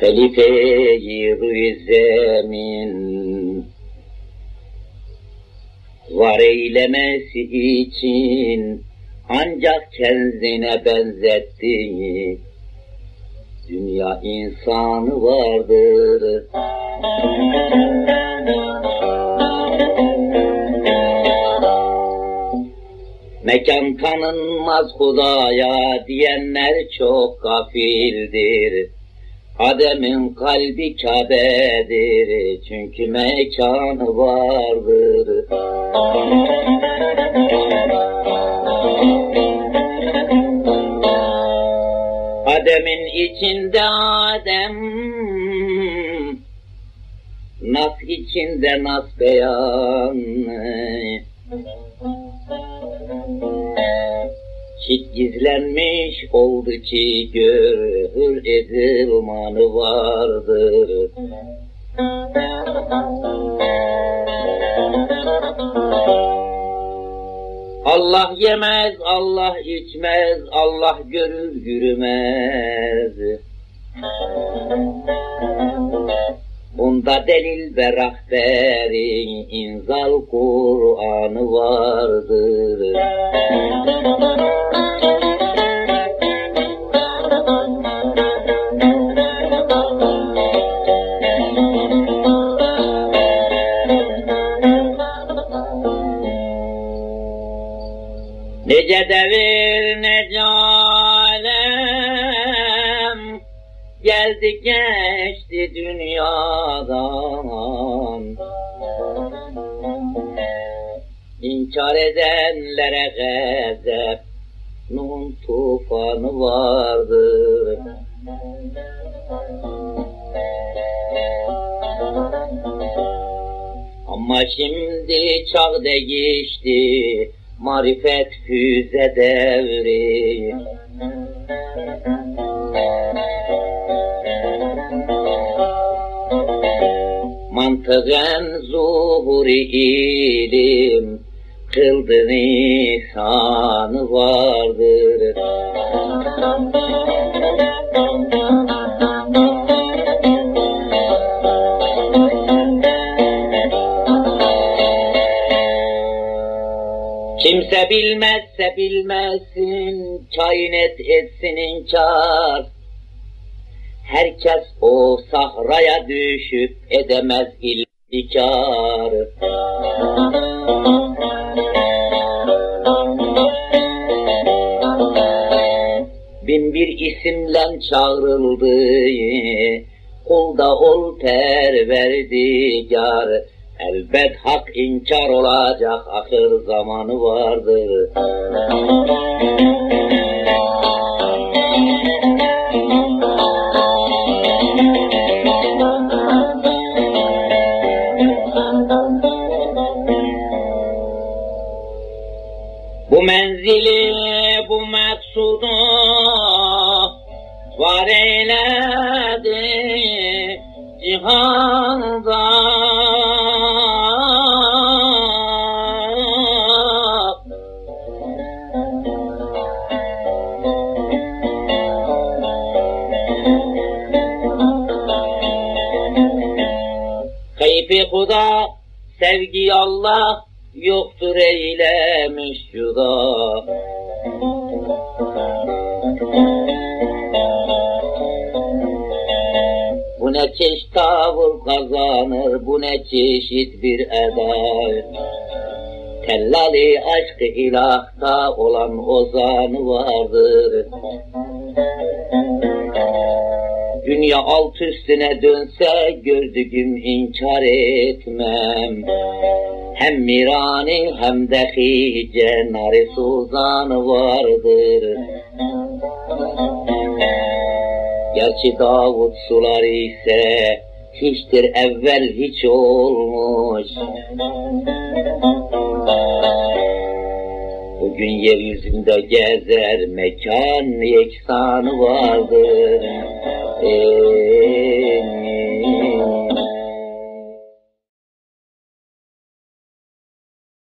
Halife-i zemin var eylemesi için ancak kendine benzettiği dünya insanı vardır. Mekan tanınmaz Hudaya diyenler çok gafildir. Adem'in kalbi Kabe'dir çünkü mekanı vardır. Adem'in içinde Adem, Nas içinde Nas beyan. Hiç gizlenmiş oldu ki görür edilmanı vardır. Allah yemez, Allah içmez, Allah görür yürümez. Bunda delil ve rahberin inzal Kur'an'ı vardır. Nece devir nece geldi geçti dünyadan İnkar edenlere gazep Nuh'un tufanı vardır Ama şimdi çağ değişti marifet füze devri. Mantıken zuhuri ilim, kıldı nisanı vardır. Kimse bilmezse bilmesin, kainet etsin inkar. Herkes o sahraya düşüp edemez iltikar. Bin bir isimle çağrıldı, kulda ol perverdigar. Elbet hak inkar olacak, ahir zamanı vardır. Menzili, bu maksudu var eyledi cihanda. Keyfi Huda, sevgi Allah, yoktur eylemiş juda. Bu ne çeşit tavır kazanır, bu ne çeşit bir eda. Tellali aşkı ilahta olan ozanı vardır. Dünya alt üstüne dönse gördüğüm inkar etmem. Hem Mirani hem de Hice nari suzanı vardır. Gerçi Davut suları ise hiçtir evvel hiç olmuş. Bugün yeryüzünde gezer mekan yeksanı vardır. Ey